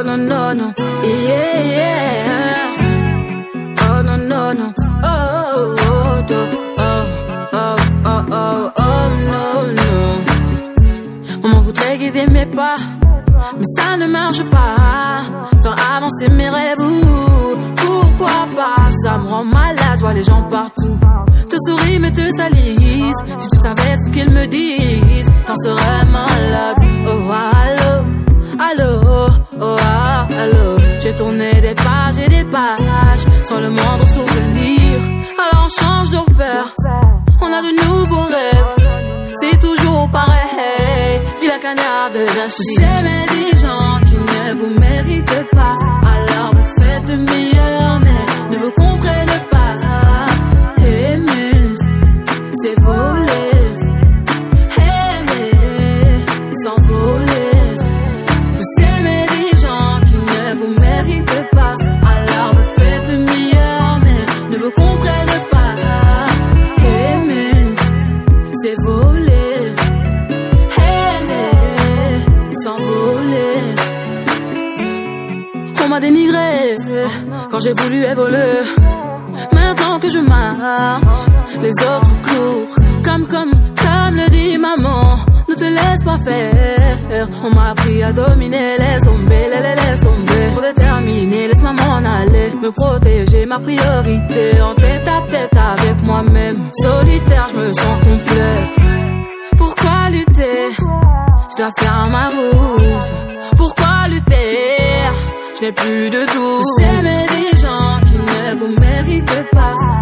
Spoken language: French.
Oh non, non, non. Yeah, yeah. Oh non, non, non. Oh, oh, oh, oh, oh, oh, oh, oh, non, non. Maman voudrait guider mes pas, mais ça ne marche pas. Faire avancer mes rêves, pourquoi pas? Ça me rend malade, vois les gens partout. Te souris mais te salissent. Si tu savais tout ce qu'ils me disent, t'en serais malade. Tourné des pages et des pages sans le moindre souvenir. Alors on change de repère, on a de nouveaux rêves. C'est toujours pareil, puis la canard de la. Vous aimez des gens qui ne vous méritent pas. M'a dénigré quand j'ai voulu évoluer. Maintenant que je marche, les autres courent. Comme, comme, comme le dit maman, ne te laisse pas faire. On m'a appris à dominer, laisse tomber, laisse, tomber. Pour déterminer, laisse-moi m'en aller. Me protéger, ma priorité. En tête à tête avec moi-même. Solitaire, je me sens complète. Pourquoi lutter? Je dois faire ma route. Je plus de doute. Vous aimez des gens qui ne vous méritent pas.